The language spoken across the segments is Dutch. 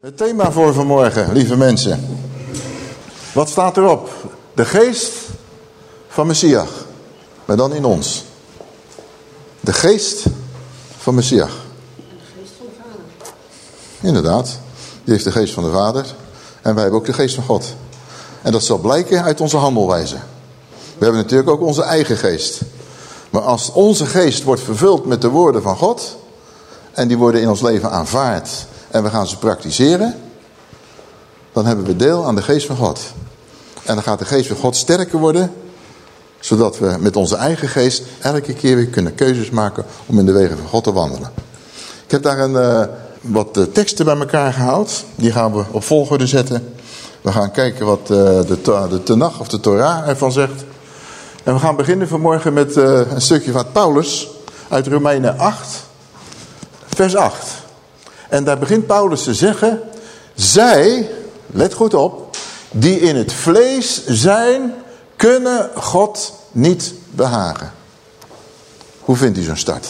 Het thema voor vanmorgen, lieve mensen. Wat staat erop? De geest van Messias. Maar dan in ons. De geest van Messias. Inderdaad. Die heeft de geest van de Vader. En wij hebben ook de geest van God. En dat zal blijken uit onze handelwijze. We hebben natuurlijk ook onze eigen geest. Maar als onze geest wordt vervuld met de woorden van God... en die worden in ons leven aanvaard... en we gaan ze praktiseren... dan hebben we deel aan de geest van God. En dan gaat de geest van God sterker worden... zodat we met onze eigen geest elke keer weer kunnen keuzes maken... om in de wegen van God te wandelen. Ik heb daar een, uh, wat uh, teksten bij elkaar gehaald. Die gaan we op volgorde zetten. We gaan kijken wat uh, de, de Tenach of de Torah ervan zegt. En we gaan beginnen vanmorgen met een stukje van Paulus uit Romeinen 8, vers 8. En daar begint Paulus te zeggen... Zij, let goed op, die in het vlees zijn, kunnen God niet behagen. Hoe vindt u zo'n start?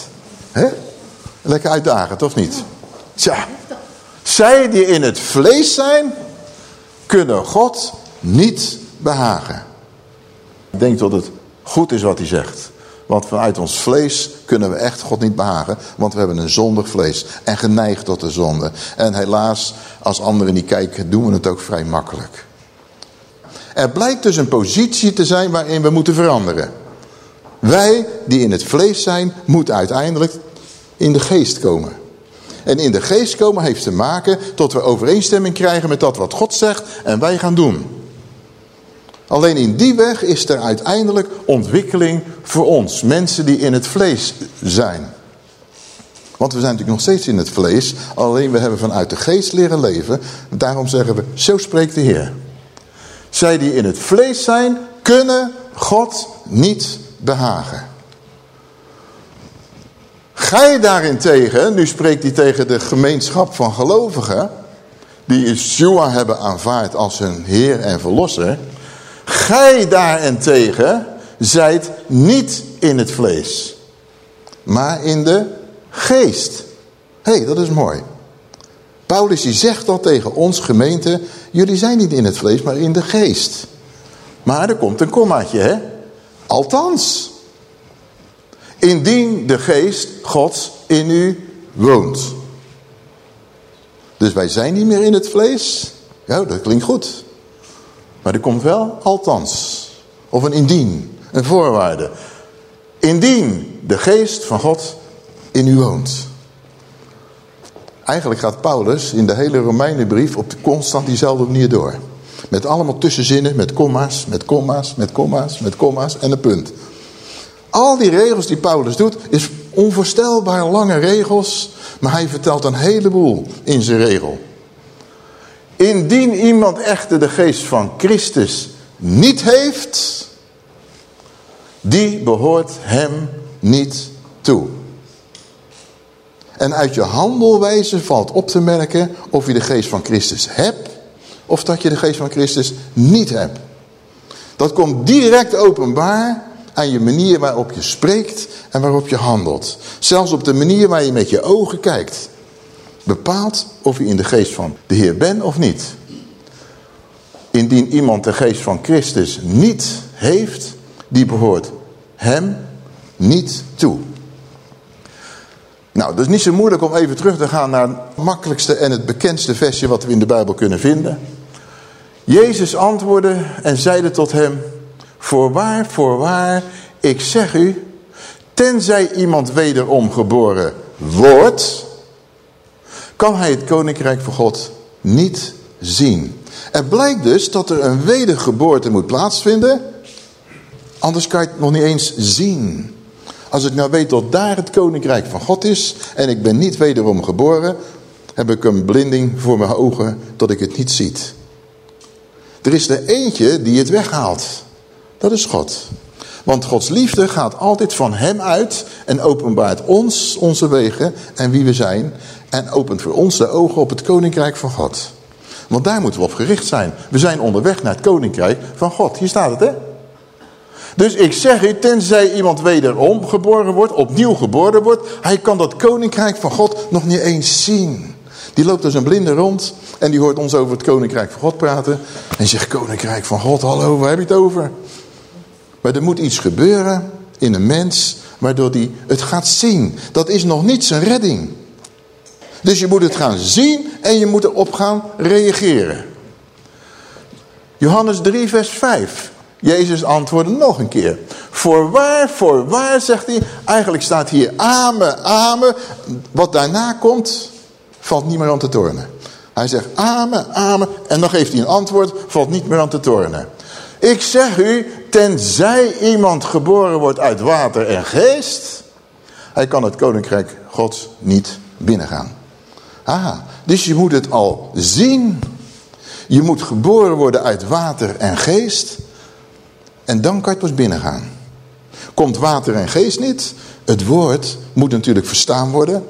Lekker uitdagend, of niet? Tja, zij die in het vlees zijn, kunnen God niet behagen. Ik denk dat het goed is wat hij zegt. Want vanuit ons vlees kunnen we echt God niet behagen. Want we hebben een zondig vlees. En geneigd tot de zonde. En helaas, als anderen niet kijken, doen we het ook vrij makkelijk. Er blijkt dus een positie te zijn waarin we moeten veranderen. Wij die in het vlees zijn, moeten uiteindelijk in de geest komen. En in de geest komen heeft te maken tot we overeenstemming krijgen met dat wat God zegt en wij gaan doen. Alleen in die weg is er uiteindelijk ontwikkeling voor ons. Mensen die in het vlees zijn. Want we zijn natuurlijk nog steeds in het vlees. Alleen we hebben vanuit de geest leren leven. Daarom zeggen we, zo spreekt de Heer. Zij die in het vlees zijn, kunnen God niet behagen. Gij daarentegen, nu spreekt hij tegen de gemeenschap van gelovigen... die Yeshua hebben aanvaard als hun Heer en Verlosser... Gij daarentegen zijt niet in het vlees, maar in de geest. Hé, hey, dat is mooi. Paulus die zegt al tegen ons gemeente, jullie zijn niet in het vlees, maar in de geest. Maar er komt een kommaatje, hè? Althans. Indien de geest Gods in u woont. Dus wij zijn niet meer in het vlees. Ja, dat klinkt goed. Maar er komt wel althans. Of een indien. Een voorwaarde. Indien de geest van God in u woont. Eigenlijk gaat Paulus in de hele Romeinenbrief op constant diezelfde manier door. Met allemaal tussenzinnen, met komma's, met komma's, met komma's, met komma's en een punt. Al die regels die Paulus doet, is onvoorstelbaar lange regels. Maar hij vertelt een heleboel in zijn regel. Indien iemand echter de geest van Christus niet heeft, die behoort hem niet toe. En uit je handelwijze valt op te merken of je de geest van Christus hebt of dat je de geest van Christus niet hebt. Dat komt direct openbaar aan je manier waarop je spreekt en waarop je handelt. Zelfs op de manier waar je met je ogen kijkt. Bepaalt of je in de geest van de Heer bent of niet. Indien iemand de geest van Christus niet heeft, die behoort hem niet toe. Nou, dat is niet zo moeilijk om even terug te gaan naar het makkelijkste en het bekendste versje wat we in de Bijbel kunnen vinden. Jezus antwoordde en zeide tot hem, voorwaar, voorwaar, ik zeg u, tenzij iemand wederom geboren wordt, kan hij het koninkrijk van God niet zien. Er blijkt dus dat er een wedergeboorte moet plaatsvinden, anders kan je het nog niet eens zien. Als ik nou weet dat daar het koninkrijk van God is en ik ben niet wederom geboren, heb ik een blinding voor mijn ogen dat ik het niet ziet. Er is er eentje die het weghaalt. Dat is God. Want Gods liefde gaat altijd van hem uit en openbaart ons onze wegen en wie we zijn. En opent voor ons de ogen op het koninkrijk van God. Want daar moeten we op gericht zijn. We zijn onderweg naar het koninkrijk van God. Hier staat het hè. Dus ik zeg u, tenzij iemand wederom geboren wordt, opnieuw geboren wordt, hij kan dat koninkrijk van God nog niet eens zien. Die loopt als een blinde rond en die hoort ons over het koninkrijk van God praten. En zegt, koninkrijk van God, hallo, waar heb je het over? Maar er moet iets gebeuren in een mens, waardoor hij het gaat zien. Dat is nog niet zijn redding. Dus je moet het gaan zien en je moet erop gaan reageren. Johannes 3 vers 5. Jezus antwoordde nog een keer. Voorwaar, voorwaar, zegt hij. Eigenlijk staat hier amen, amen. Wat daarna komt, valt niet meer aan te tornen. Hij zegt amen, amen. En dan geeft hij een antwoord, valt niet meer aan te tornen. Ik zeg u, tenzij iemand geboren wordt uit water en geest... hij kan het koninkrijk gods niet binnengaan. Ah, dus je moet het al zien. Je moet geboren worden uit water en geest... En dan kan je pas binnengaan. Komt water en geest niet, het woord moet natuurlijk verstaan worden.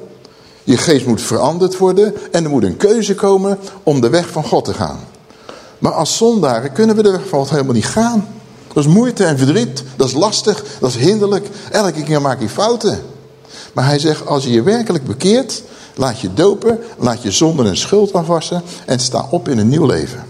Je geest moet veranderd worden en er moet een keuze komen om de weg van God te gaan. Maar als zondaren kunnen we de weg van God helemaal niet gaan. Dat is moeite en verdriet, dat is lastig, dat is hinderlijk. Elke keer maak je fouten. Maar hij zegt, als je je werkelijk bekeert, laat je dopen, laat je zonde en schuld afwassen en sta op in een nieuw leven.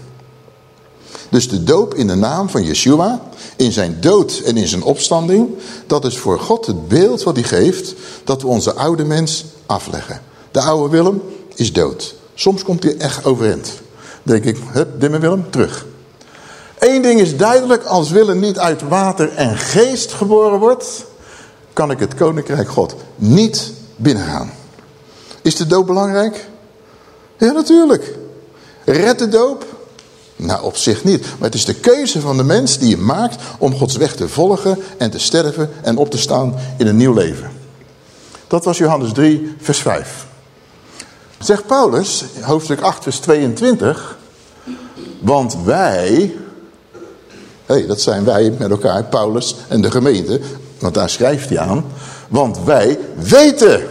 Dus de doop in de naam van Yeshua, in zijn dood en in zijn opstanding, dat is voor God het beeld wat hij geeft, dat we onze oude mens afleggen. De oude Willem is dood. Soms komt hij echt overeind. denk ik, hup, dimme Willem, terug. Eén ding is duidelijk, als Willem niet uit water en geest geboren wordt, kan ik het koninkrijk God niet binnengaan. Is de doop belangrijk? Ja, natuurlijk. Red de doop, nou, op zich niet. Maar het is de keuze van de mens die je maakt om Gods weg te volgen en te sterven en op te staan in een nieuw leven. Dat was Johannes 3, vers 5. Zegt Paulus, hoofdstuk 8, vers 22. Want wij, hey, dat zijn wij met elkaar, Paulus en de gemeente. Want daar schrijft hij aan. Want wij weten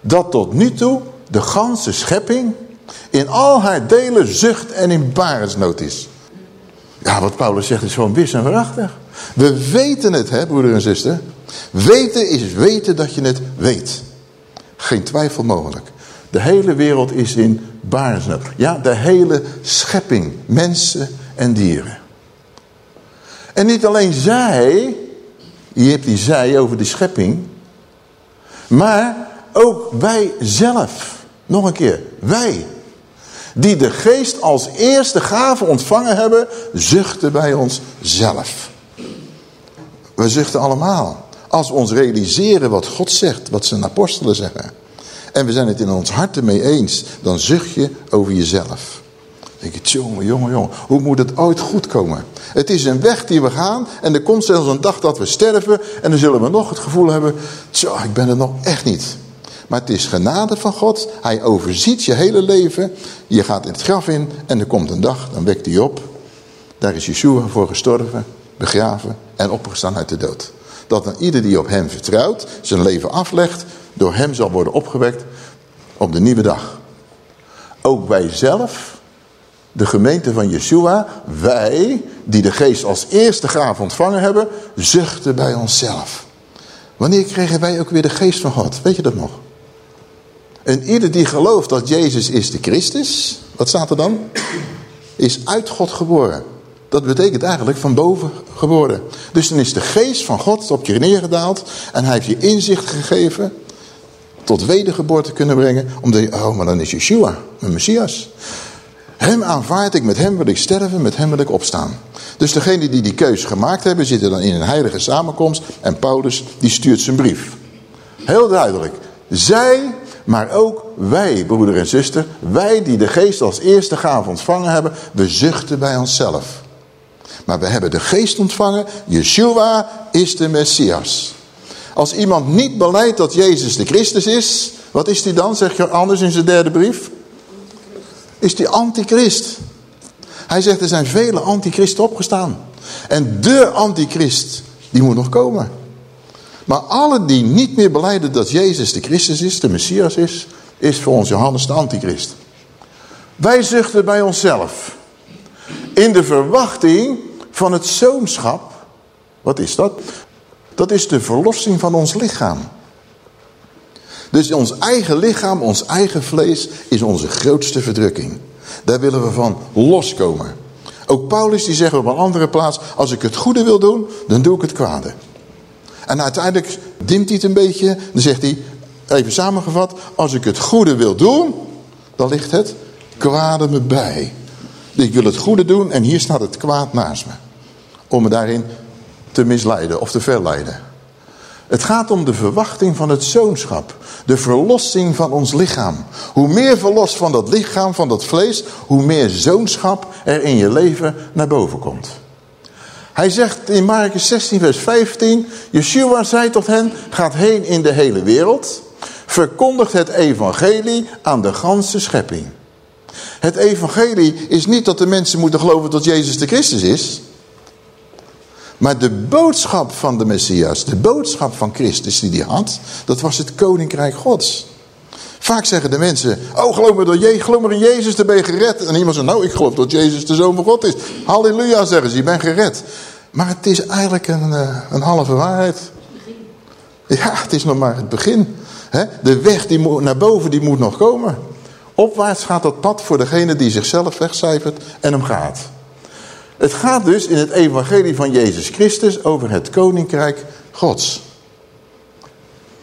dat tot nu toe de ganse schepping in al haar delen zucht en in barensnood is. Ja, wat Paulus zegt is gewoon wis en waarachtig. We weten het, hè, broeder en zuster. Weten is weten dat je het weet. Geen twijfel mogelijk. De hele wereld is in barensnood. Ja, de hele schepping. Mensen en dieren. En niet alleen zij. Je hebt die zij over die schepping. Maar ook wij zelf. Nog een keer. Wij die de geest als eerste gave ontvangen hebben, zuchten bij ons zelf. We zuchten allemaal. Als we ons realiseren wat God zegt, wat zijn apostelen zeggen. En we zijn het in ons hart ermee eens, dan zucht je over jezelf. Dan denk je, jongen, jongen, jongen, hoe moet het ooit goed komen? Het is een weg die we gaan en er komt zelfs een dag dat we sterven en dan zullen we nog het gevoel hebben, tjo, ik ben er nog echt niet. Maar het is genade van God. Hij overziet je hele leven. Je gaat in het graf in en er komt een dag, dan wekt hij op. Daar is Yeshua voor gestorven, begraven en opgestaan uit de dood. Dat dan ieder die op hem vertrouwt, zijn leven aflegt, door hem zal worden opgewekt op de nieuwe dag. Ook wij zelf, de gemeente van Yeshua, wij die de geest als eerste gaaf ontvangen hebben, zuchten bij onszelf. Wanneer kregen wij ook weer de geest van God? Weet je dat nog? En ieder die gelooft dat Jezus is de Christus, wat staat er dan? Is uit God geboren. Dat betekent eigenlijk van boven geboren. Dus dan is de geest van God op je neergedaald en hij heeft je inzicht gegeven tot wedergeboorte kunnen brengen. Omdat je, oh maar dan is Yeshua, mijn Messias. Hem aanvaard ik, met hem wil ik sterven, met hem wil ik opstaan. Dus degene die die keus gemaakt hebben, zitten dan in een heilige samenkomst. En Paulus, die stuurt zijn brief. Heel duidelijk. Zij maar ook wij, broeder en zuster, wij die de geest als eerste gave ontvangen hebben, we zuchten bij onszelf. Maar we hebben de geest ontvangen, Yeshua is de Messias. Als iemand niet beleidt dat Jezus de Christus is, wat is die dan, zegt je anders in zijn derde brief? Is die antichrist. Hij zegt er zijn vele antichristen opgestaan. En de antichrist Die moet nog komen. Maar alle die niet meer beleiden dat Jezus de Christus is, de Messias is, is voor ons Johannes de Antichrist. Wij zuchten bij onszelf. In de verwachting van het zoonschap. Wat is dat? Dat is de verlossing van ons lichaam. Dus ons eigen lichaam, ons eigen vlees is onze grootste verdrukking. Daar willen we van loskomen. Ook Paulus die zegt op een andere plaats, als ik het goede wil doen, dan doe ik het kwade. En uiteindelijk dimt hij het een beetje, dan zegt hij, even samengevat, als ik het goede wil doen, dan ligt het kwade me bij. Ik wil het goede doen en hier staat het kwaad naast me. Om me daarin te misleiden of te verleiden. Het gaat om de verwachting van het zoonschap. De verlossing van ons lichaam. Hoe meer verlost van dat lichaam, van dat vlees, hoe meer zoonschap er in je leven naar boven komt. Hij zegt in Marcus 16 vers 15, Yeshua zei tot hen, gaat heen in de hele wereld, verkondigt het evangelie aan de ganse schepping. Het evangelie is niet dat de mensen moeten geloven dat Jezus de Christus is. Maar de boodschap van de Messias, de boodschap van Christus die hij had, dat was het koninkrijk gods. Vaak zeggen de mensen, oh geloof me, door Je geloof maar in Jezus, dan ben je gered. En iemand zegt, nou ik geloof dat Jezus de Zoon van God is. Halleluja zeggen ze, je bent gered. Maar het is eigenlijk een, eh, een halve waarheid. Ja, het is nog maar het begin. De weg die moet, naar boven die moet nog komen. Opwaarts gaat dat pad voor degene die zichzelf wegcijfert en hem gaat. Het gaat dus in het evangelie van Jezus Christus over het koninkrijk gods.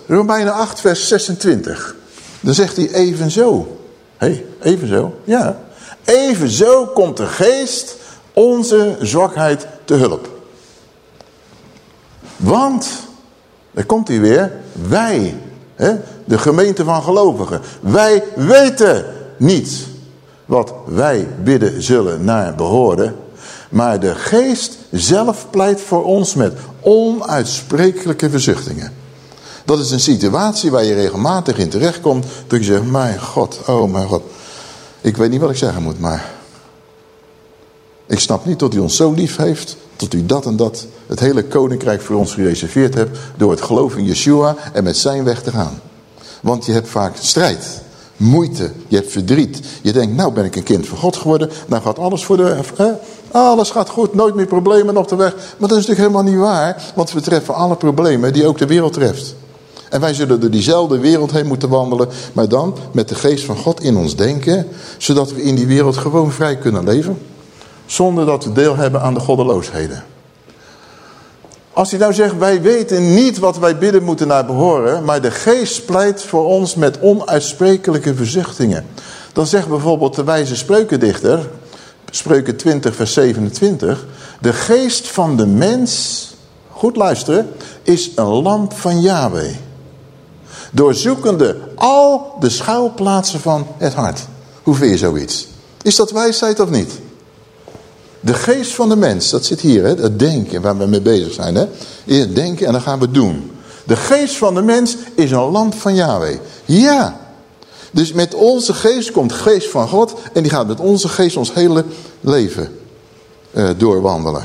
Romeinen 8 vers 26. Dan zegt hij evenzo. Hé, hey, evenzo? Ja. Evenzo komt de geest onze zwakheid te hulp. Want, daar komt hij weer, wij, hè, de gemeente van gelovigen, wij weten niet wat wij bidden zullen naar behoren, maar de geest zelf pleit voor ons met onuitsprekelijke verzuchtingen. Dat is een situatie waar je regelmatig in terechtkomt. Dat je zegt, mijn God, oh mijn God. Ik weet niet wat ik zeggen moet, maar... Ik snap niet dat u ons zo lief heeft. Tot u dat en dat, het hele koninkrijk voor ons gereserveerd hebt. Door het geloof in Yeshua en met zijn weg te gaan. Want je hebt vaak strijd moeite, je hebt verdriet. Je denkt, nou ben ik een kind van God geworden. Dan gaat alles voor de... Hè? Alles gaat goed, nooit meer problemen op de weg. Maar dat is natuurlijk helemaal niet waar. Want we treffen alle problemen die ook de wereld treft. En wij zullen door diezelfde wereld heen moeten wandelen. Maar dan met de geest van God in ons denken. Zodat we in die wereld gewoon vrij kunnen leven. Zonder dat we deel hebben aan de goddeloosheden. Als hij nou zegt, wij weten niet wat wij bidden moeten naar behoren, maar de geest pleit voor ons met onuitsprekelijke verzuchtingen. Dan zegt bijvoorbeeld de wijze spreukendichter, spreuken 20 vers 27, de geest van de mens, goed luisteren, is een lamp van Yahweh. Doorzoekende al de schuilplaatsen van het hart. Hoe vind je zoiets? Is dat wijsheid of niet? De geest van de mens, dat zit hier, hè, het denken waar we mee bezig zijn. Hè? Het denken en dan gaan we doen. De geest van de mens is een lamp van Yahweh. Ja. Dus met onze geest komt geest van God en die gaat met onze geest ons hele leven uh, doorwandelen.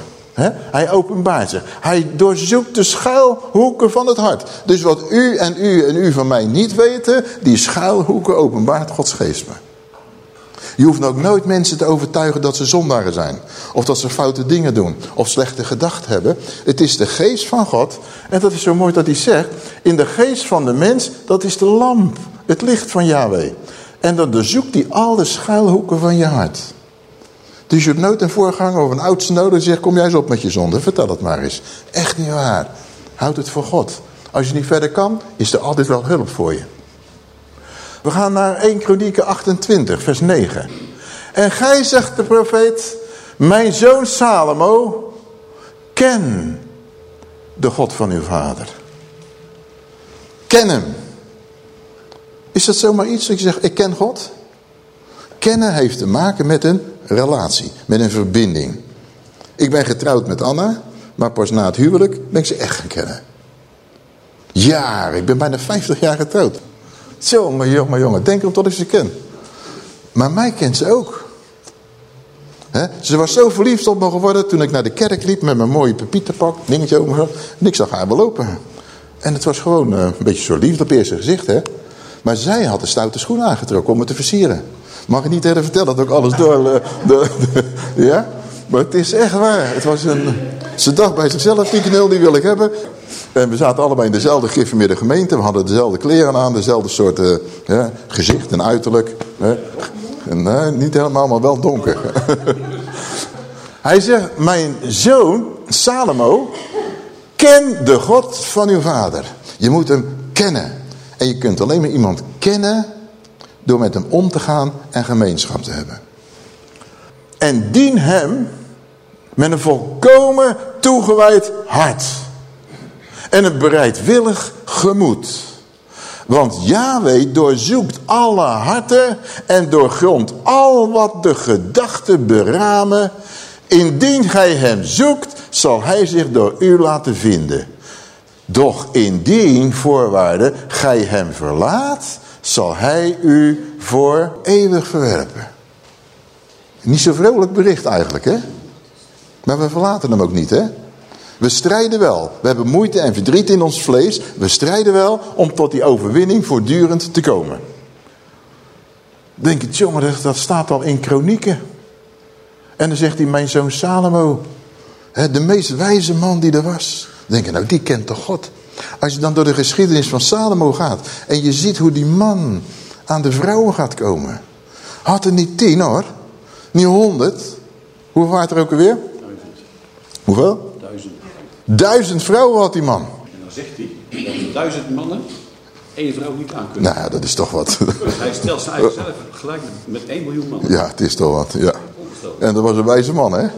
Hij openbaart zich. Hij doorzoekt de schuilhoeken van het hart. Dus wat u en u en u van mij niet weten, die schuilhoeken openbaart Gods geest me. Je hoeft ook nooit mensen te overtuigen dat ze zondaren zijn. Of dat ze foute dingen doen. Of slechte gedachten hebben. Het is de geest van God. En dat is zo mooi dat hij zegt. In de geest van de mens, dat is de lamp. Het licht van Yahweh. En dan zoekt hij al de schuilhoeken van je hart. Dus je hebt nooit een voorganger of een oudste nodig die zegt... kom jij eens op met je zonde, vertel het maar eens. Echt niet waar. Houd het voor God. Als je niet verder kan, is er altijd wel hulp voor je. We gaan naar 1 Kronieken 28, vers 9. En gij, zegt de profeet, mijn zoon Salomo, ken de God van uw vader. Ken hem. Is dat zomaar iets dat je zegt, ik ken God? Kennen heeft te maken met een relatie, met een verbinding. Ik ben getrouwd met Anna, maar pas na het huwelijk ben ik ze echt gaan kennen. Ja, ik ben bijna 50 jaar getrouwd. Jongen, jongen, jongen. Denk erom tot ik ze ken. Maar mij kent ze ook. Ze was zo verliefd op me geworden toen ik naar de kerk liep met mijn mooie pepieterpak, dingetje over. En ik zag haar wel lopen. En het was gewoon eh, een beetje zo liefde op eerste gezicht, hè. Maar zij had de stoute schoen aangetrokken om me te versieren. Mag ik niet even vertellen dat ook alles door... eh, de, de- ja? Maar het is echt waar. Het was een... Ze dacht bij zichzelf, die knul die wil ik hebben. En we zaten allebei in dezelfde gereformeerde gemeente. We hadden dezelfde kleren aan, dezelfde soort ja, gezicht en uiterlijk. En, eh, niet helemaal, maar wel donker. Hij zegt, mijn zoon Salomo, ken de God van uw vader. Je moet hem kennen. En je kunt alleen maar iemand kennen door met hem om te gaan en gemeenschap te hebben. En dien hem met een volkomen toegewijd hart. En een bereidwillig gemoed. Want Yahweh doorzoekt alle harten en doorgrondt al wat de gedachten beramen. Indien gij hem zoekt, zal hij zich door u laten vinden. Doch indien, voorwaarde, gij hem verlaat, zal hij u voor eeuwig verwerpen. Niet zo vrolijk bericht eigenlijk, hè? Maar we verlaten hem ook niet, hè? We strijden wel. We hebben moeite en verdriet in ons vlees. We strijden wel om tot die overwinning voortdurend te komen. Denk je, jongen, dat- staat al in kronieken. En dan zegt hij, mijn zoon Salomo, de meest wijze man die er was. Denk je, nou, die kent toch God? Als je dan door de geschiedenis van Salomo gaat en je ziet hoe die man aan de vrouwen gaat komen. Had er niet tien hoor, niet honderd. Hoeveel waren er ook alweer? Hoeveel? Duizend. Duizend vrouwen had die man. En dan zegt hij dat duizend mannen één vrouw niet aan kunnen. Nou, dat is toch wat. Hij stelt zijn eigen zelf gelijk met 1 miljoen mannen. Ja, het is toch wat. Ja. En dat was een wijze man, hè? Ja.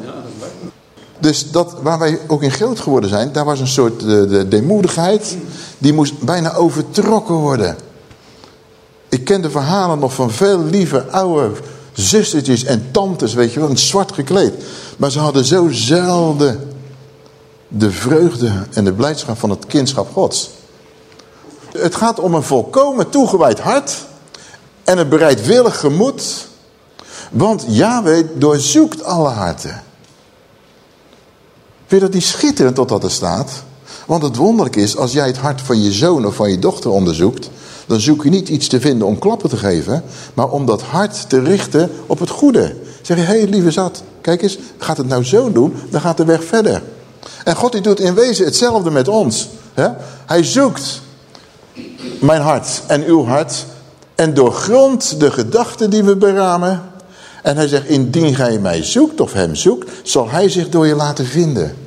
Dus dat, waar wij ook in groot geworden zijn, daar was een soort de, de deemoedigheid. Die moest bijna overtrokken worden. Ik ken de verhalen nog van veel lieve oude zustertjes en tantes, weet je wel, in zwart gekleed. Maar ze hadden zo zelden de vreugde en de blijdschap van het kindschap gods. Het gaat om een volkomen toegewijd hart en een bereidwillig gemoed. Want Yahweh doorzoekt alle harten. Vind je dat niet schitterend totdat er staat? Want het wonderlijk is, als jij het hart van je zoon of van je dochter onderzoekt... dan zoek je niet iets te vinden om klappen te geven... maar om dat hart te richten op het goede. Zeg je, hé hey, lieve zat, kijk eens, gaat het nou zo doen, dan gaat de weg verder. En God die doet in wezen hetzelfde met ons. Hè? Hij zoekt mijn hart en uw hart... en doorgrondt de gedachten die we beramen... En hij zegt, indien gij mij zoekt of hem zoekt, zal hij zich door je laten vinden.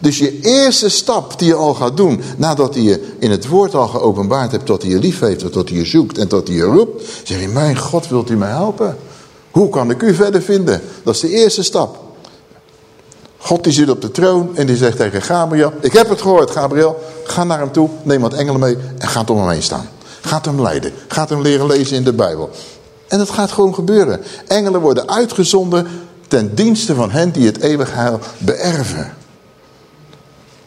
Dus je eerste stap die je al gaat doen, nadat hij je in het woord al geopenbaard hebt, tot hij je lief heeft, tot hij je zoekt en tot hij je roept, zeg je, mijn God, wilt u mij helpen? Hoe kan ik u verder vinden? Dat is de eerste stap. God die zit op de troon en die zegt tegen Gabriel, ik heb het gehoord Gabriel, ga naar hem toe, neem wat engelen mee en ga om hem heen staan. Gaat hem leiden, gaat hem leren lezen in de Bijbel. En dat gaat gewoon gebeuren. Engelen worden uitgezonden ten dienste van hen die het eeuwig heil beërven.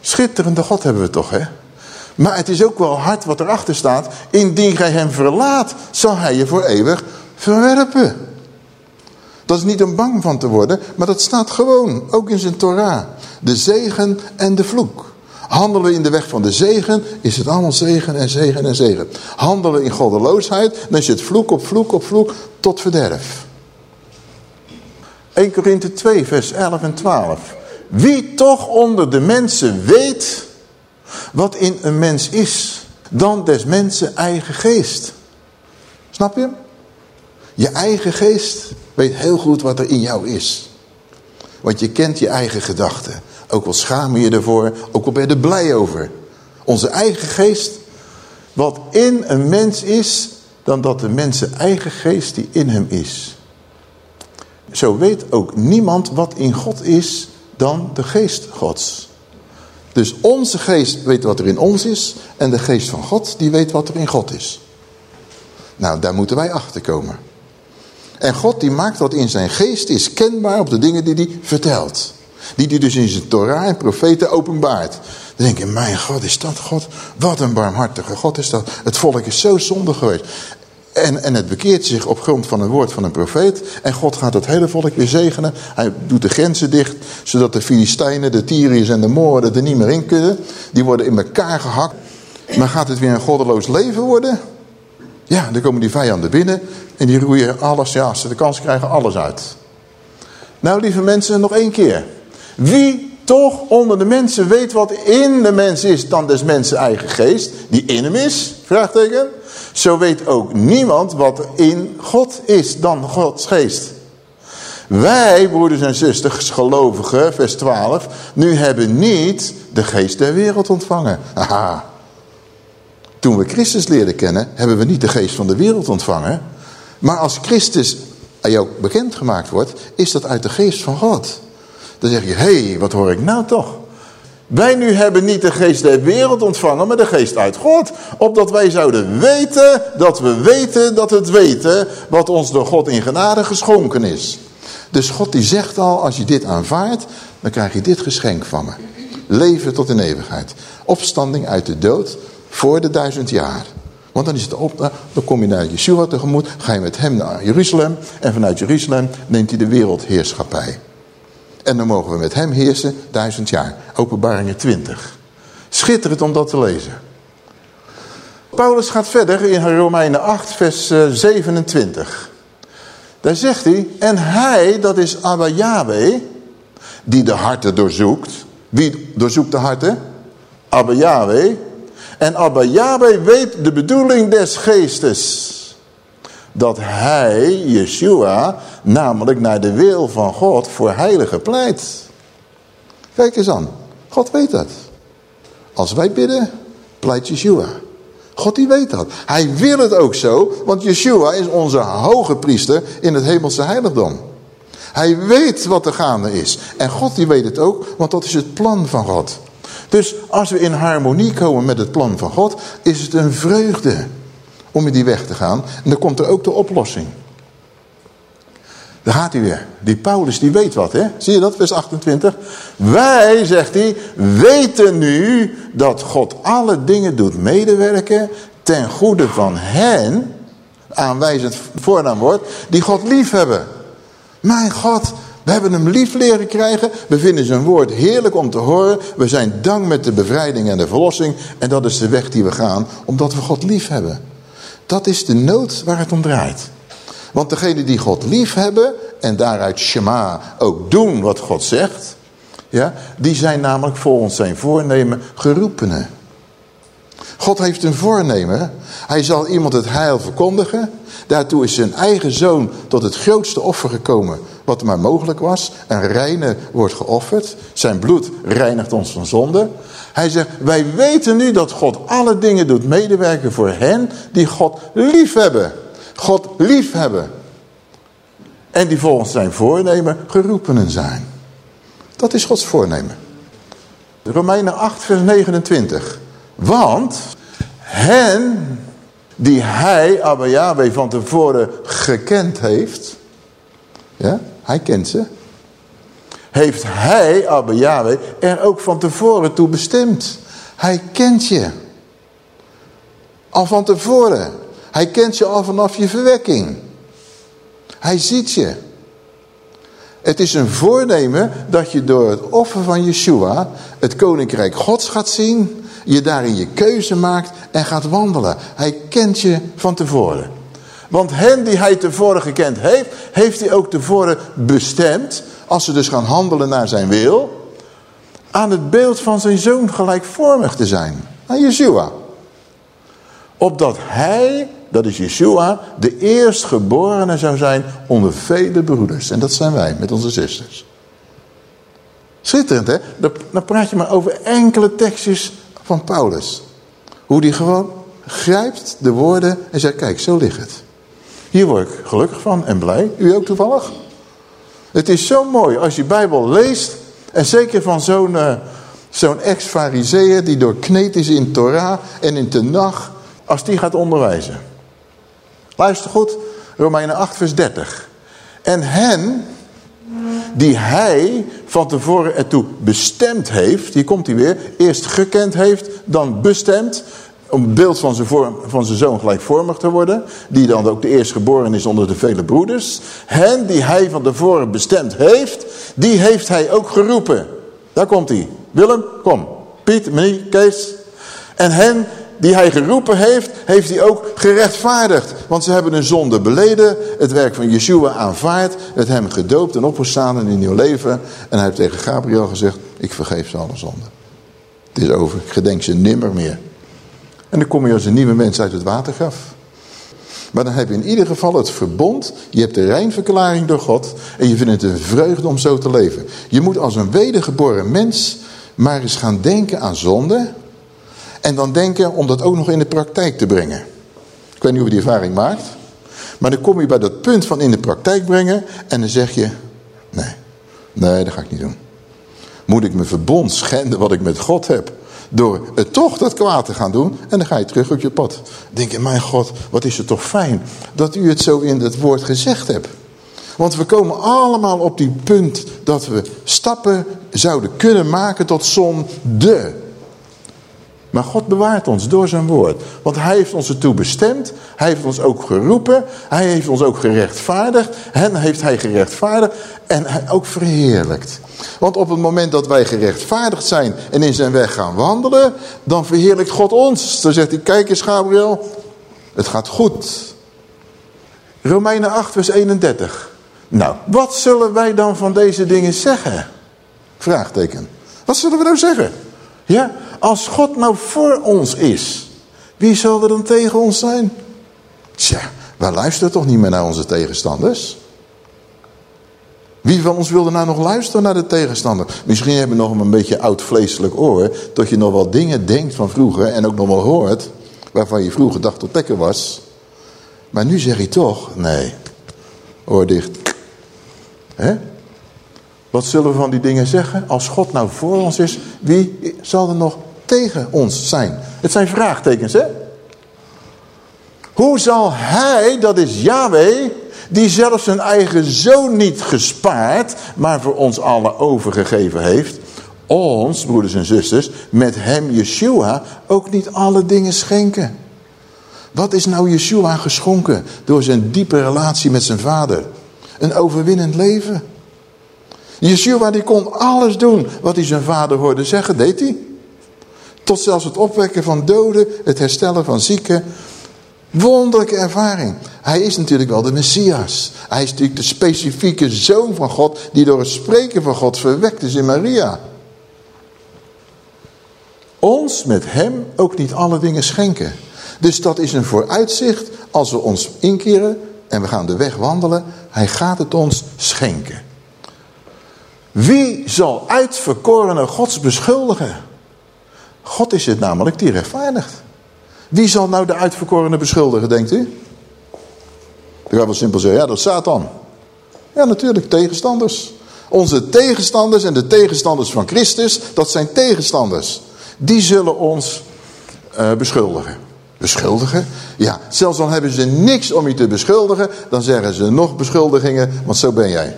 Schitterende God hebben we toch, hè? Maar het is ook wel hard wat erachter staat. Indien gij hem verlaat, zal hij je voor eeuwig verwerpen. Dat is niet om bang van te worden, maar dat staat gewoon, ook in zijn Torah. De zegen en de vloek. Handelen in de weg van de zegen, is het allemaal zegen en zegen en zegen. Handelen in goddeloosheid, dan is het vloek op vloek op vloek tot verderf. 1 Korinthe 2, vers 11 en 12. Wie toch onder de mensen weet wat in een mens is, dan des mensen eigen geest. Snap je? Je eigen geest weet heel goed wat er in jou is. Want je kent je eigen gedachten. Ook al schaam je ervoor, ook al ben je er blij over. Onze eigen geest, wat in een mens is, dan dat de mensen eigen geest die in hem is. Zo weet ook niemand wat in God is dan de geest gods. Dus onze geest weet wat er in ons is en de geest van God die weet wat er in God is. Nou, daar moeten wij achter komen. En God die maakt wat in zijn geest is kenbaar op de dingen die hij vertelt. Die hij dus in zijn Torah en profeten openbaart. Dan denk je, mijn God, is dat God? Wat een barmhartige God is dat. Het volk is zo zondig geweest. En, en het bekeert zich op grond van een woord van een profeet. En God gaat het hele volk weer zegenen. Hij doet de grenzen dicht, zodat de Filistijnen, de Tyriërs en de Mooren er niet meer in kunnen. Die worden in elkaar gehakt. Maar gaat het weer een goddeloos leven worden? Ja, dan komen die vijanden binnen en die roeien alles, ja, als ze de kans krijgen, alles uit. Nou, lieve mensen, nog één keer. Wie toch onder de mensen weet wat in de mens is dan des mensen eigen geest, die in hem is, vraagteken. Zo weet ook niemand wat in God is dan Gods geest. Wij, broeders en zusters, gelovigen, vers 12, nu hebben niet de geest der wereld ontvangen. Aha. Toen we Christus leerden kennen, hebben we niet de geest van de wereld ontvangen. Maar als Christus aan jou bekendgemaakt wordt, is dat uit de geest van God. Dan zeg je, hé, hey, wat hoor ik nou toch? Wij nu hebben niet de geest der wereld ontvangen, maar de geest uit God. Opdat wij zouden weten dat we weten dat het weten wat ons door God in genade geschonken is. Dus God die zegt al, als je dit aanvaardt, dan krijg je dit geschenk van me. Leven tot in eeuwigheid. Opstanding uit de dood voor de duizend jaar. Want dan is het op, dan kom je naar Yeshua tegemoet, ga je met hem naar Jeruzalem. En vanuit Jeruzalem neemt hij de wereldheerschappij. En dan mogen we met hem heersen duizend jaar. Openbaringen 20. Schitterend om dat te lezen. Paulus gaat verder in Romeinen 8 vers 27. Eh, Daar zegt hij, en hij, dat is Abba Yahweh, die de harten doorzoekt. Wie doorzoekt de harten? Abba Yahweh. En Abba Yahweh weet de bedoeling des geestes dat hij, Yeshua, namelijk naar de wil van God voor heilige pleit. Kijk eens aan. God weet dat. Als wij bidden, pleit Yeshua. God die weet dat. Hij wil het ook zo, want Yeshua is onze hoge priester in het hemelse heiligdom. Hij weet wat er gaande is. En God die weet het ook, want dat is het plan van God. Dus als we in harmonie komen met het plan van God, is het een vreugde om in die weg te gaan. En dan komt er ook de oplossing. Daar gaat hij weer. Die Paulus die weet wat, hè? Zie je dat, vers 28? Wij, zegt hij, weten nu dat God alle dingen doet medewerken ten goede van hen, aanwijzend voornaamwoord, die God lief hebben. Mijn God, we hebben hem lief leren krijgen. We vinden zijn woord heerlijk om te horen. We zijn dank met de bevrijding en de verlossing. En dat is de weg die we gaan, omdat we God lief hebben. Dat is de nood waar het om draait. Want degenen die God lief hebben en daaruit Shema ook doen wat God zegt, ja, die zijn namelijk volgens zijn voornemen geroepenen. God heeft een voornemen. Hij zal iemand het heil verkondigen. Daartoe is zijn eigen zoon tot het grootste offer gekomen wat maar mogelijk was. Een reine wordt geofferd. Zijn bloed reinigt ons van zonde. Hij zegt, wij weten nu dat God alle dingen doet medewerken voor hen die God lief hebben. God lief hebben. En die volgens zijn voornemen geroepenen zijn. Dat is Gods voornemen. Romeinen 8 vers 29. Want hen die hij, Abba Yahweh, van tevoren gekend heeft. Ja, hij kent ze. Heeft hij, Abba Yahweh, er ook van tevoren toe bestemd. Hij kent je. Al van tevoren. Hij kent je al vanaf je verwekking. Hij ziet je. Het is een voornemen dat je door het offer van Yeshua het koninkrijk gods gaat zien. Je daarin je keuze maakt en gaat wandelen. Hij kent je van tevoren. Want hen die hij tevoren gekend heeft, heeft hij ook tevoren bestemd. Als ze dus gaan handelen naar zijn wil. Aan het beeld van zijn zoon gelijkvormig te zijn. Aan Yeshua. Opdat hij, dat is Yeshua, de eerstgeborene zou zijn onder vele broeders. En dat zijn wij met onze zusters. Schitterend hè? Dan praat je maar over enkele tekstjes van Paulus. Hoe die gewoon grijpt de woorden en zegt, kijk, zo ligt het. Hier word ik gelukkig van en blij. U ook toevallig? Het is zo mooi als je Bijbel leest. En zeker van zo'n uh, zo'n ex-fariseer die doorkneed is in Torah en in Tenach. Als die gaat onderwijzen. Luister goed. Romeinen 8 vers 30. En hen die hij van tevoren ertoe bestemd heeft. Hier komt hij weer. Eerst gekend heeft, dan bestemd. Om het beeld van zijn, vorm, van zijn zoon gelijkvormig te worden. Die dan ook de eerstgeboren is onder de vele broeders. Hen die hij van tevoren bestemd heeft, die heeft hij ook geroepen. Daar komt hij. Willem, kom. Piet, Menie, Kees. En hen die hij geroepen heeft, heeft hij ook gerechtvaardigd. Want ze hebben een zonde beleden, het werk van Yeshua aanvaard, het hem gedoopt en opgestaan in een nieuw leven. En hij heeft tegen Gabriel gezegd, ik vergeef ze alle zonden. Het is over, ik gedenk ze nimmer meer. En dan kom je als een nieuwe mens uit het watergraf. Maar dan heb je in ieder geval het verbond. Je hebt de rijnverklaring door God. En je vindt het een vreugde om zo te leven. Je moet als een wedergeboren mens maar eens gaan denken aan zonde. En dan denken om dat ook nog in de praktijk te brengen. Ik weet niet of je die ervaring maakt. Maar dan kom je bij dat punt van in de praktijk brengen. En dan zeg je, nee, nee dat ga ik niet doen. Moet ik mijn verbond schenden wat ik met God heb. Door het toch dat kwaad te gaan doen. En dan ga je terug op je pad. Denk je, mijn God, wat is het toch fijn dat u het zo in het woord gezegd hebt. Want we komen allemaal op die punt dat we stappen zouden kunnen maken tot zonde. Maar God bewaart ons door zijn woord. Want hij heeft ons ertoe bestemd. Hij heeft ons ook geroepen. Hij heeft ons ook gerechtvaardigd. Hen heeft hij gerechtvaardigd. En ook verheerlijkt. Want op het moment dat wij gerechtvaardigd zijn en in zijn weg gaan wandelen, dan verheerlijkt God ons. Dan zegt hij, kijk eens Gabriel, het gaat goed. Romeinen 8 vers 31. Nou, wat zullen wij dan van deze dingen zeggen? Vraagteken. Wat zullen we nou zeggen? Ja, als God nou voor ons is, wie zal er dan tegen ons zijn? Tja, wij luisteren toch niet meer naar onze tegenstanders? Wie van ons wilde nou nog luisteren naar de tegenstander? Misschien hebben we nog een beetje oud vleeselijk oor. Dat je nog wel dingen denkt van vroeger en ook nog wel hoort. Waarvan je vroeger dacht dat tekken was. Maar nu zeg je toch, nee. Oor dicht. Hè? Wat zullen we van die dingen zeggen? Als God nou voor ons is, wie zal er nog tegen ons zijn? Het zijn vraagtekens, hè? Hoe zal hij, dat is Yahweh, die zelfs zijn eigen zoon niet gespaard, maar voor ons allen overgegeven heeft, ons, broeders en zusters, met hem Yeshua ook niet alle dingen schenken. Wat is nou Yeshua geschonken door zijn diepe relatie met zijn vader? Een overwinnend leven. Yeshua die kon alles doen wat hij zijn vader hoorde zeggen, deed hij. Tot zelfs het opwekken van doden, het herstellen van zieken. Wonderlijke ervaring. Hij is natuurlijk wel de Messias. Hij is natuurlijk de specifieke zoon van God die door het spreken van God verwekt is in Maria. Ons met hem ook niet alle dingen schenken. Dus dat is een vooruitzicht als we ons inkeren en we gaan de weg wandelen. Hij gaat het ons schenken. Wie zal uitverkorene gods beschuldigen? God is het namelijk die rechtvaardigt. Wie zal nou de uitverkorene beschuldigen, denkt u? Ik ga wel simpel zeggen, ja dat is Satan. Ja natuurlijk, tegenstanders. Onze tegenstanders en de tegenstanders van Christus, dat zijn tegenstanders. Die zullen ons uh, beschuldigen. Beschuldigen? Ja, zelfs dan hebben ze niks om je te beschuldigen, dan zeggen ze nog beschuldigingen, want zo ben jij.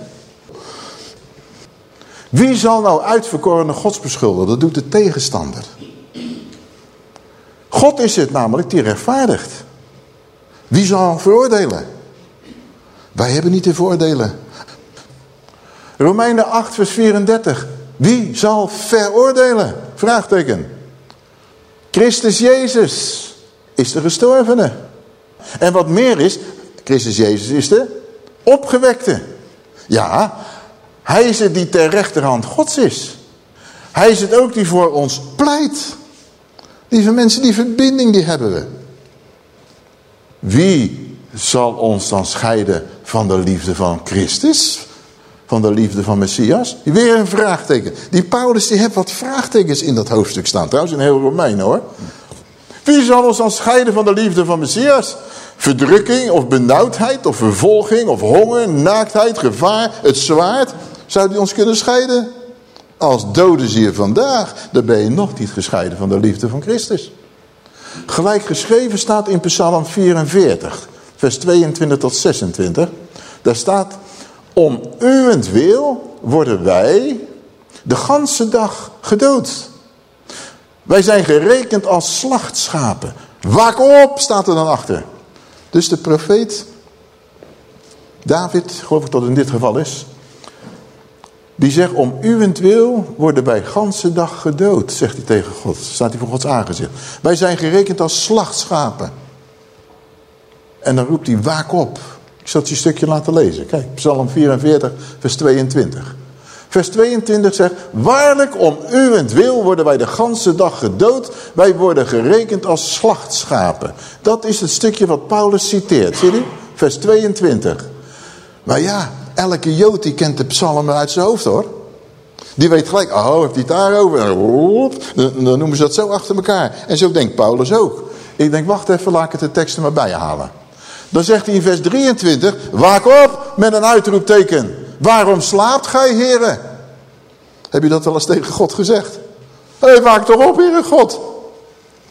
Wie zal nou uitverkorene gods beschuldigen? Dat doet de tegenstander. God is het namelijk die rechtvaardigt. Wie zal veroordelen? Wij hebben niet te veroordelen. Romeinen 8 vers 34. Wie zal veroordelen? Vraagteken. Christus Jezus is de gestorvene. En wat meer is, Christus Jezus is de opgewekte. Ja, hij is het die ter rechterhand Gods is. Hij is het ook die voor ons pleit. Lieve mensen, die verbinding die hebben we. Wie zal ons dan scheiden van de liefde van Christus? Van de liefde van Messias? Weer een vraagteken. Die Paulus die heeft wat vraagtekens in dat hoofdstuk staan. Trouwens in heel Romein hoor. Wie zal ons dan scheiden van de liefde van Messias? Verdrukking of benauwdheid of vervolging of honger, naaktheid, gevaar, het zwaard. Zou die ons kunnen scheiden? Als doden zie je vandaag, dan ben je nog niet gescheiden van de liefde van Christus. Gelijk geschreven staat in Psalm 44, vers 22 tot 26. Daar staat, om uwentwil worden wij de ganse dag gedood. Wij zijn gerekend als slachtschapen. Waak op, staat er dan achter. Dus de profeet, David, geloof ik dat het in dit geval is. Die zegt, om uwentwil worden wij ganse dag gedood, zegt hij tegen God. Staat hij voor Gods aangezicht. Wij zijn gerekend als slachtschapen. En dan roept hij, waak op. Ik zal het je stukje laten lezen. Kijk, Psalm 44, vers 22. Vers 22 zegt, waarlijk om uwentwil worden wij de ganse dag gedood. Wij worden gerekend als slachtschapen. Dat is het stukje wat Paulus citeert. Zie je? Vers 22. Maar ja, elke Jood die kent de psalmen uit zijn hoofd hoor. Die weet gelijk, oh, heeft hij het daarover? Dan, noemen ze dat zo achter elkaar. En zo denkt Paulus ook. Ik denk, wacht even, laat ik het de tekst er maar bij halen. Dan zegt hij in vers 23, waak op met een uitroepteken. Waarom slaapt gij, heren? Heb je dat wel eens tegen God gezegd? Hé, hey, waak toch op, Heere God.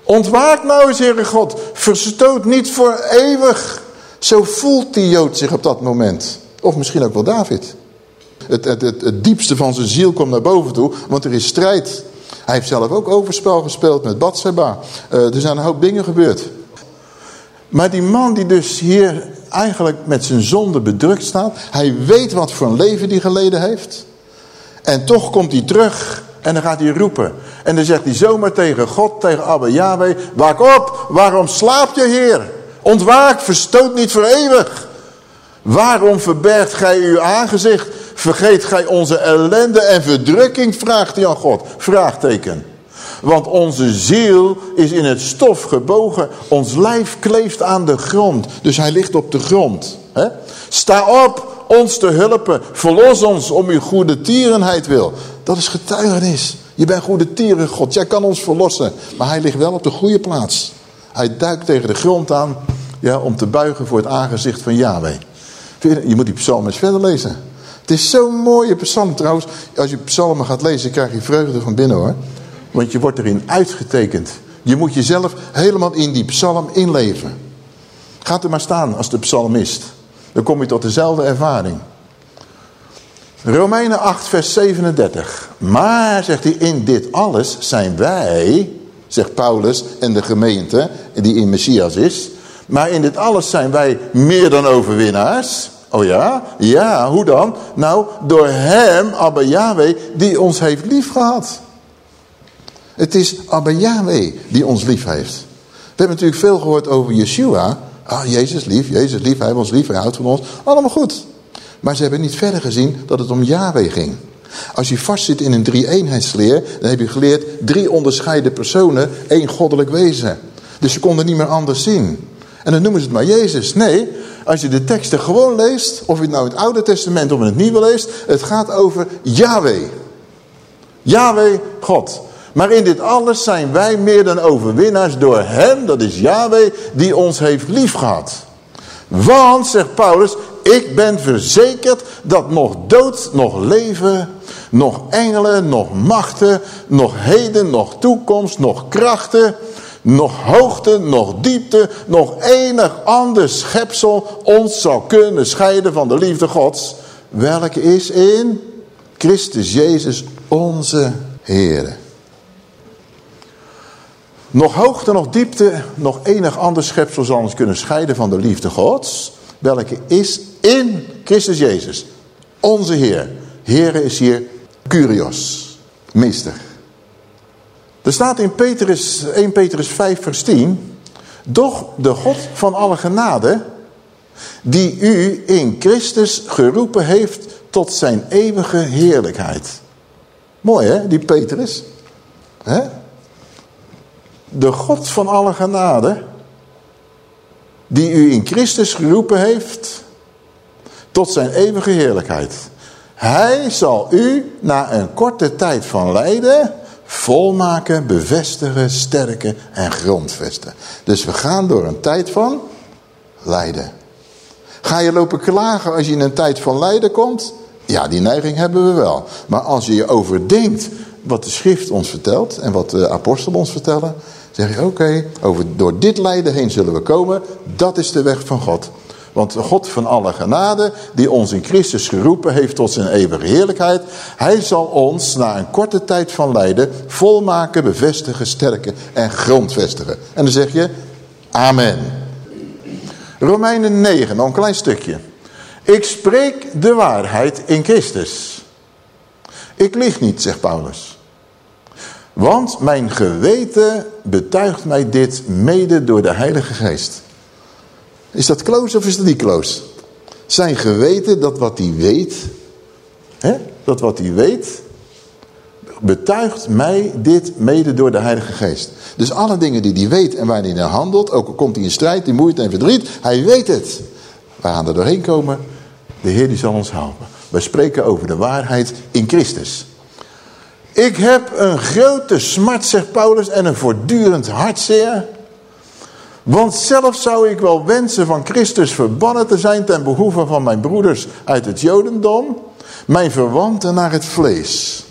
Ontwaak nou eens, Heere God. Verstoot niet voor eeuwig. Zo voelt die Jood zich op dat moment. Of misschien ook wel David. Het, het, het, diepste van zijn ziel komt naar boven toe, want er is strijd. Hij heeft zelf ook overspel gespeeld met Batseba. Uh, er zijn een hoop dingen gebeurd. Maar die man die dus hier eigenlijk met zijn zonde bedrukt staat. Hij weet wat voor een leven die geleden heeft. En toch komt hij terug en dan gaat hij roepen. En dan zegt hij zomaar tegen God, tegen Abba Yahweh. Waak op, waarom slaap je Heer? Ontwaak, verstoot niet voor eeuwig. Waarom verbergt gij uw aangezicht? Vergeet gij onze ellende en verdrukking? Vraagt hij aan God. Vraagteken. Want onze ziel is in het stof gebogen. Ons lijf kleeft aan de grond. Dus hij ligt op de grond. Sta op, ons te hulpen. Verlos ons om uw goede tierenheid wil. Dat is getuigenis. Je bent goede tieren, God. Jij kan ons verlossen. Maar hij ligt wel op de goede plaats. Hij duikt tegen de grond aan ja, om te buigen voor het aangezicht van Yahweh. Je moet die psalm eens verder lezen. Het is zo'n mooie psalm trouwens. Als je psalmen gaat lezen, krijg je vreugde van binnen hoor. Want je wordt erin uitgetekend. Je moet jezelf helemaal in die psalm inleven. Gaat er maar staan als de psalmist. Dan kom je tot dezelfde ervaring. Romeinen 8 vers 37. Maar, zegt hij, in dit alles zijn wij, zegt Paulus en de gemeente die in Messias is. Maar in dit alles zijn wij meer dan overwinnaars. Oh ja? Ja, hoe dan? Nou, door hem, Abba Yahweh, die ons heeft liefgehad. Het is Abba Yahweh die ons lief heeft. We hebben natuurlijk veel gehoord over Yeshua. Ah, Jezus lief, Jezus lief, hij heeft ons lief, hij houdt van ons. Allemaal goed. Maar ze hebben niet verder gezien dat het om Yahweh ging. Als je vastzit in een drie-eenheidsleer, dan heb je geleerd drie onderscheiden personen, één goddelijk wezen. Dus ze konden niet meer anders zien. En dan noemen ze het maar Jezus. Nee, als je de teksten gewoon leest, of je het nou het Oude Testament of in het Nieuwe leest, het gaat over Yahweh. Yahweh, God. Maar in dit alles zijn wij meer dan overwinnaars door hem, dat is Yahweh, die ons heeft liefgehad. Want, zegt Paulus, ik ben verzekerd dat nog dood, nog leven, nog engelen, nog machten, nog heden, nog toekomst, nog krachten, nog hoogte, nog diepte, nog enig ander schepsel ons zal kunnen scheiden van de liefde gods. Welke is in Christus Jezus onze Heer. Nog hoogte, nog diepte, nog enig ander schepsel zal ons kunnen scheiden van de liefde gods. Welke is in Christus Jezus, onze Heer. Heere is hier Curios, meester. Er staat in Petrus, 1 Petrus 5 vers 10. Doch de God van alle genade, die u in Christus geroepen heeft tot zijn eeuwige heerlijkheid. Mooi hè, die Petrus. Hè? De God van alle genade, die u in Christus geroepen heeft tot zijn eeuwige heerlijkheid. Hij zal u na een korte tijd van lijden volmaken, bevestigen, sterken en grondvesten. Dus we gaan door een tijd van lijden. Ga je lopen klagen als je in een tijd van lijden komt? Ja, die neiging hebben we wel. Maar als je je overdenkt wat de schrift ons vertelt en wat de apostelen ons vertellen, zeg je oké, door dit lijden heen zullen we komen. Dat is de weg van God. Want de God van alle genade, die ons in Christus geroepen heeft tot zijn eeuwige heerlijkheid, hij zal ons na een korte tijd van lijden volmaken, bevestigen, sterken en grondvestigen. En dan zeg je, amen. Romeinen 9, nog een klein stukje. Ik spreek de waarheid in Christus. Ik lieg niet, zegt Paulus. Want mijn geweten betuigt mij dit mede door de Heilige Geest. Is dat close of is dat niet close? Zijn geweten, dat wat hij weet, hè, dat wat hij weet, betuigt mij dit mede door de Heilige Geest. Dus alle dingen die hij weet en waar hij naar handelt, ook al komt hij in strijd, in moeite en verdriet, hij weet het. We gaan er doorheen komen, de Heer die zal ons helpen. We spreken over de waarheid in Christus. Ik heb een grote smart, zegt Paulus, en een voortdurend hartzeer. Want zelf zou ik wel wensen van Christus verbannen te zijn ten behoeve van mijn broeders uit het Jodendom, mijn verwanten naar het vlees.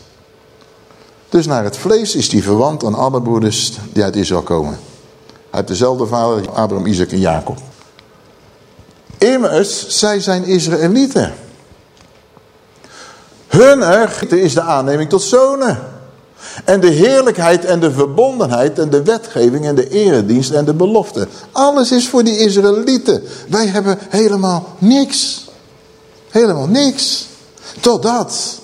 Dus naar het vlees is die verwant aan alle broeders die uit Israël komen. Uit dezelfde vader, Abraham, Isaac en Jacob. Immers, zij zijn Israëlieten. Hunner is de aanneming tot zonen. En de heerlijkheid en de verbondenheid en de wetgeving en de eredienst en de belofte. Alles is voor die Israëlieten. Wij hebben helemaal niks. Helemaal niks. Totdat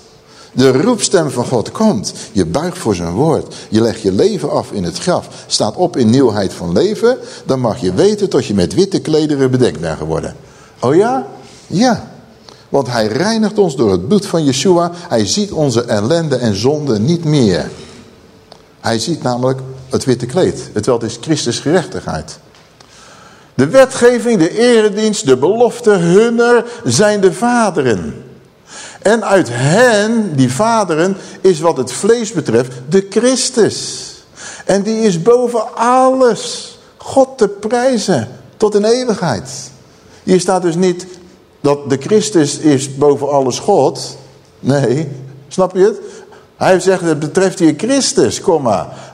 de roepstem van God komt. Je buigt voor zijn woord. Je legt je leven af in het graf. Staat op in nieuwheid van leven. Dan mag je weten tot je met witte klederen bedekt bent geworden. Oh ja? Ja. Want hij reinigt ons door het bloed van Yeshua. Hij ziet onze ellende en zonde niet meer. Hij ziet namelijk het witte kleed. Het wel is Christus gerechtigheid. De wetgeving, de eredienst, de belofte hunner zijn de vaderen. En uit hen, die vaderen, is wat het vlees betreft de Christus. En die is boven alles God te prijzen tot in eeuwigheid. Hier staat dus niet dat de Christus is boven alles God. Nee, snap je het? Hij zegt, het betreft hier Christus.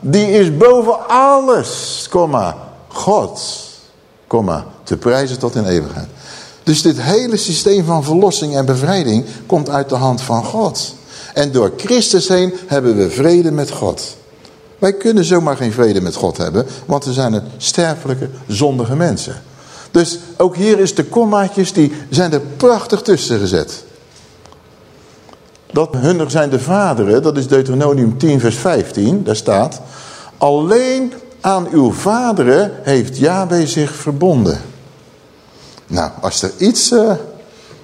Die is boven alles. God. Te prijzen tot in eeuwigheid. Dus dit hele systeem van verlossing en bevrijding komt uit de hand van God. En door Christus heen hebben we vrede met God. Wij kunnen zomaar geen vrede met God hebben, want we zijn het sterfelijke, zondige mensen. Dus ook hier is de kommaatjes, die zijn er prachtig tussen gezet. Dat hunner zijn de vaderen, dat is Deuteronomium 10 vers 15, daar staat... Alleen aan uw vaderen heeft Yahweh zich verbonden. Nou, als er iets uh,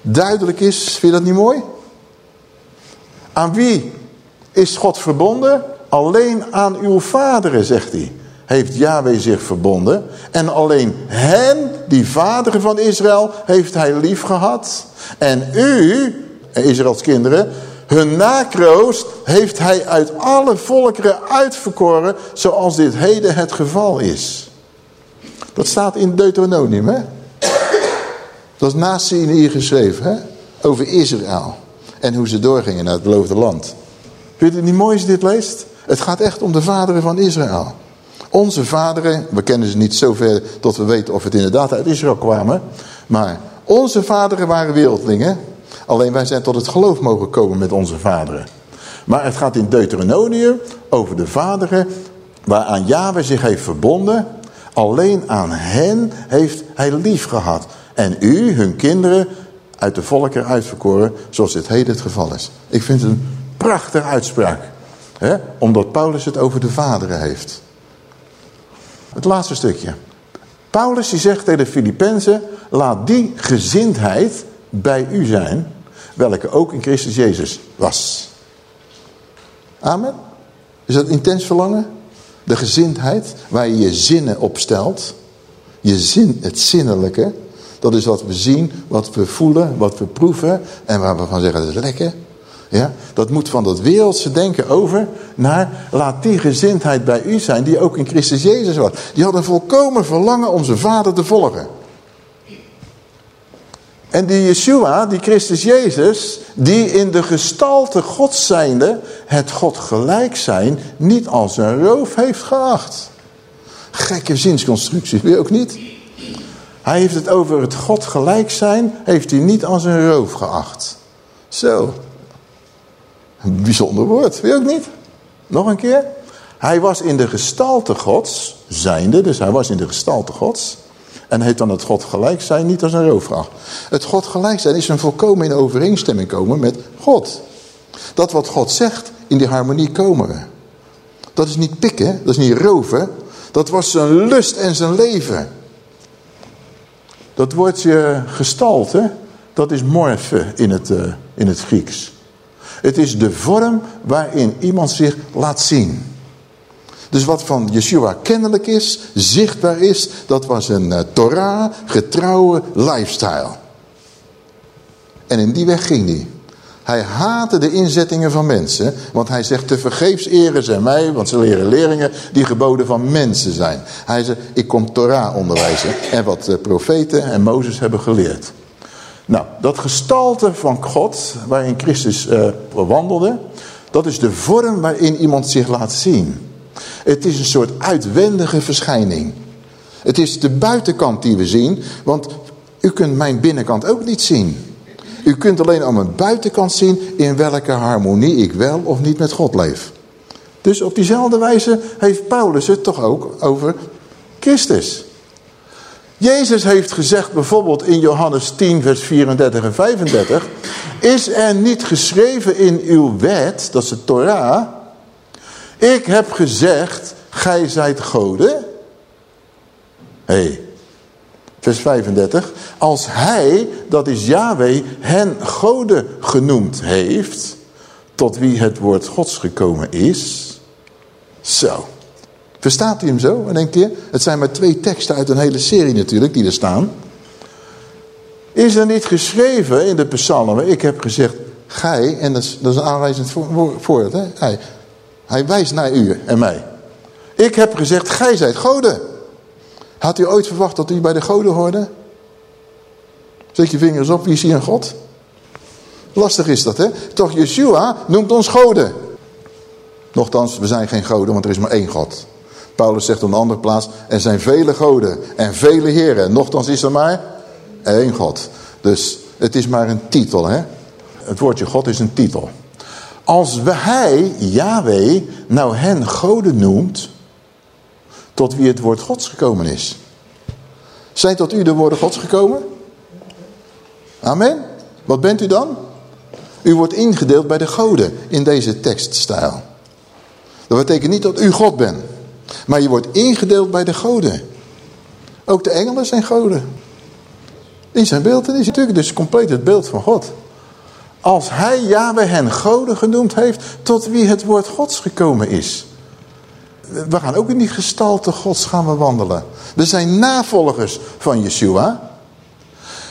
duidelijk is, vind je dat niet mooi? Aan wie is God verbonden? Alleen aan uw vaderen, zegt hij heeft Yahweh zich verbonden. En alleen hen, die vaderen van Israël, heeft hij lief gehad. En u, Israëls kinderen, hun nakroost heeft hij uit alle volkeren uitverkoren, zoals dit heden het geval is. Dat staat in Deuteronomium, hè? Dat is naast hier geschreven, hè? Over Israël. En hoe ze doorgingen naar het beloofde land. Vind je het niet mooi als je dit leest? Het gaat echt om de vaderen van Israël. Onze vaderen, we kennen ze niet zover tot we weten of het inderdaad uit Israël kwamen. Maar onze vaderen waren wereldlingen. Alleen wij zijn tot het geloof mogen komen met onze vaderen. Maar het gaat in Deuteronomium over de vaderen waaraan Yahweh zich heeft verbonden. Alleen aan hen heeft hij lief gehad. En u, hun kinderen, uit de volken uitverkoren, zoals dit heden het geval is. Ik vind het een prachtige uitspraak. Hè? Omdat Paulus het over de vaderen heeft. Het laatste stukje. Paulus die zegt tegen de Filippenzen, laat die gezindheid bij u zijn, welke ook in Christus Jezus was. Amen. Is dat intens verlangen? De gezindheid waar je je zinnen op stelt. Je zin, het zinnelijke. Dat is wat we zien, wat we voelen, wat we proeven. En waar we van zeggen, dat is lekker. Ja, dat moet van dat wereldse denken over naar, laat die gezindheid bij u zijn die ook in Christus Jezus was. Die had een volkomen verlangen om zijn vader te volgen. En die Yeshua, die Christus Jezus, die in de gestalte God zijnde, het God gelijk zijn, niet als een roof heeft geacht. Gekke zinsconstructie, wil je ook niet? Hij heeft het over het God gelijk zijn, heeft hij niet als een roof geacht. Zo. Een bijzonder woord, weet je ook niet? Nog een keer. Hij was in de gestalte gods, zijnde, dus hij was in de gestalte gods. En heeft dan het God gelijk zijn niet als een roof geacht. Het God gelijk zijn is een volkomen in overeenstemming komen met God. Dat wat God zegt, in die harmonie komen we. Dat is niet pikken, dat is niet roven. Dat was zijn lust en zijn leven. Dat woordje gestalte, dat is morfe in het, uh, in het Grieks. Het is de vorm waarin iemand zich laat zien. Dus wat van Yeshua kennelijk is, zichtbaar is, dat was een uh, Torah getrouwe lifestyle. En in die weg ging hij. Hij haatte de inzettingen van mensen. Want hij zegt, te vergeefs eren zij mij. Want ze leren leringen die geboden van mensen zijn. Hij zegt, ik kom Torah onderwijzen. En wat de profeten en Mozes hebben geleerd. Nou, dat gestalte van God, waarin Christus uh, wandelde. Dat is de vorm waarin iemand zich laat zien. Het is een soort uitwendige verschijning. Het is de buitenkant die we zien. Want u kunt mijn binnenkant ook niet zien. U kunt alleen aan mijn buitenkant zien in welke harmonie ik wel of niet met God leef. Dus op diezelfde wijze heeft Paulus het toch ook over Christus. Jezus heeft gezegd bijvoorbeeld in Johannes 10 vers 34 en 35. Is er niet geschreven in uw wet, dat is de Torah. Ik heb gezegd, gij zijt goden. Hé, hey, vers 35. Als hij, dat is Yahweh, hen goden genoemd heeft, tot wie het woord gods gekomen is. Zo. Verstaat u hem zo? En denkt u, het zijn maar twee teksten uit een hele serie natuurlijk die er staan. Is er niet geschreven in de psalmen, ik heb gezegd, gij, en dat is, een aanwijzend voorbeeld, hè? Hij, hij wijst naar u en mij. Ik heb gezegd, gij zijt goden. Had u ooit verwacht dat u bij de goden hoorde? Zet je vingers op, wie is hier een God? Lastig is dat, hè? Toch, Yeshua noemt ons goden. Nochtans, we zijn geen goden, want er is maar één God. Paulus zegt op een andere plaats, er zijn vele goden en vele heren. Nochtans is er maar één God. Dus het is maar een titel, hè? Het woordje God is een titel. Als hij, Yahweh, nou hen goden noemt, tot wie het woord gods gekomen is. Zijn tot u de woorden gods gekomen? Amen. Wat bent u dan? U wordt ingedeeld bij de goden in deze tekststijl. Dat betekent niet dat u God bent. Maar je wordt ingedeeld bij de goden. Ook de engelen zijn goden. In zijn beeld is natuurlijk dus compleet het beeld van God. Als hij Yahweh hen goden genoemd heeft, tot wie het woord gods gekomen is we gaan ook in die gestalte gods gaan we wandelen. We zijn navolgers van Yeshua.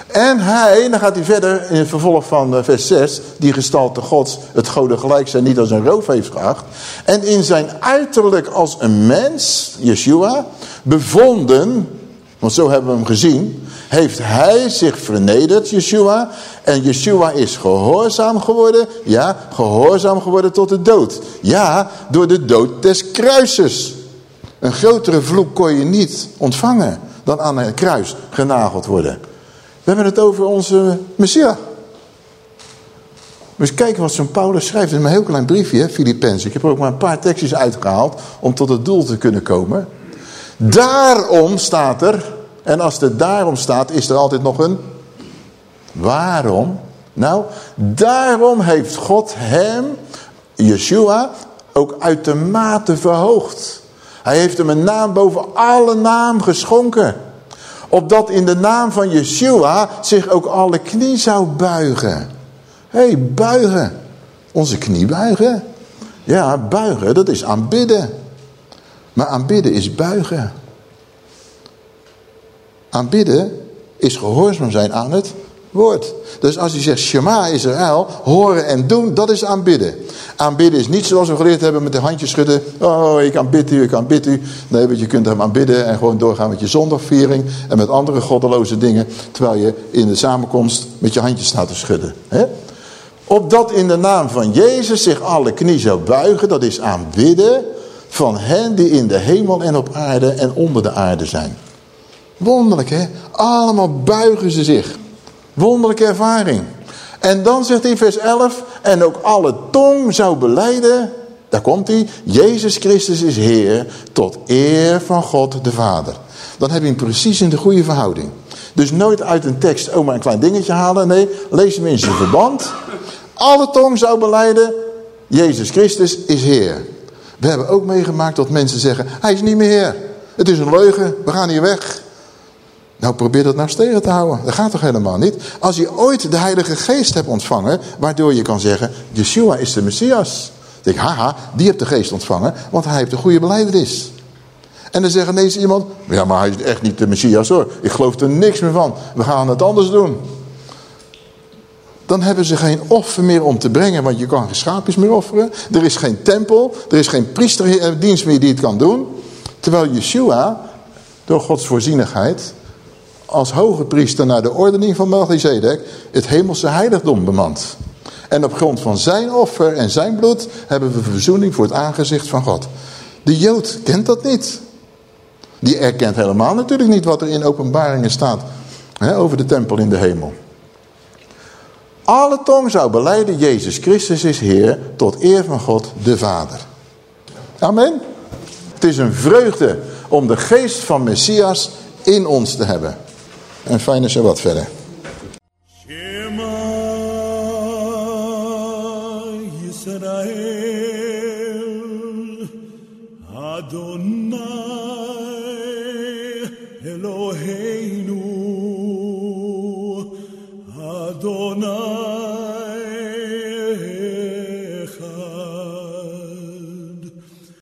En hij, dan gaat hij verder in het vervolg van eh, vers 6, die gestalte gods, het goden gelijk zijn, niet als een roof heeft geacht. En in zijn uiterlijk als een mens, Yeshua, bevonden, want zo hebben we hem gezien, heeft hij zich vernederd, Yeshua. En Yeshua is gehoorzaam geworden. Ja, gehoorzaam geworden tot de dood. Ja, door de dood des kruises. Een grotere vloek kon je niet ontvangen dan aan een kruis genageld worden. We hebben het over onze Messias. Dus kijken wat zo'n Paulus schrijft in een heel klein briefje, Filippenzen. Ik heb er ook maar een paar tekstjes uitgehaald om tot het doel te kunnen komen. Daarom staat er, en als er daarom staat, is er altijd nog een waarom. Nou, daarom heeft God hem, Yeshua, ook uitermate verhoogd. Hij heeft hem een naam boven alle naam geschonken. Opdat in de naam van Yeshua zich ook alle knie zou buigen. Hé, hey, buigen. Onze knie buigen. Ja, buigen, dat is aanbidden. Maar aanbidden is buigen. Aanbidden is gehoorzaam zijn aan het woord. Dus als hij zegt Shema Israël, horen en doen, dat is aanbidden. Aanbidden is niet zoals we geleerd hebben met de handjes schudden. Oh, ik aanbid u, ik aanbid u. Nee, want je kunt hem aanbidden en gewoon doorgaan met je zondagviering en met andere goddeloze dingen. Terwijl je in de samenkomst met je handjes staat te schudden. He? Opdat in de naam van Jezus zich alle knie zou buigen, dat is aanbidden van hen die in de hemel en op aarde en onder de aarde zijn. Wonderlijk hè? Allemaal buigen ze zich. Wonderlijke ervaring. En dan zegt hij in vers 11, en ook alle tong zou beleiden, daar komt hij, Jezus Christus is Heer, tot eer van God de Vader. Dan heb je hem precies in de goede verhouding. Dus nooit uit een tekst ook maar een klein dingetje halen. Nee, lees hem in zijn verband. Alle tong zou beleiden, Jezus Christus is Heer. We hebben ook meegemaakt dat mensen zeggen, hij is niet meer Heer. Het is een leugen, we gaan hier weg. Nou, probeer dat nou tegen te houden. Dat gaat toch helemaal niet? Als je ooit de Heilige Geest hebt ontvangen, waardoor je kan zeggen, Yeshua is de Messias. Dan denk ik, haha, die heeft de Geest ontvangen, want hij heeft een goede beleidenis. En dan zeggen ineens iemand, ja, maar hij is echt niet de Messias hoor. Ik geloof er niks meer van. We gaan het anders doen. Dan hebben ze geen offer meer om te brengen, want je kan geen schaapjes meer offeren. Er is geen tempel, er is geen priesterdienst meer die het kan doen. Terwijl Yeshua, door Gods voorzienigheid, als hoge priester naar de ordening van Melchizedek het hemelse heiligdom bemant. En op grond van zijn offer en zijn bloed hebben we verzoening voor het aangezicht van God. De Jood kent dat niet. Die erkent helemaal natuurlijk niet wat er in openbaringen staat hè, over de tempel in de hemel. Alle tong zou beleiden, Jezus Christus is Heer, tot eer van God de Vader. Amen. Het is een vreugde om de geest van Messias in ons te hebben. En fijne Shabbat verder. Shema Adonai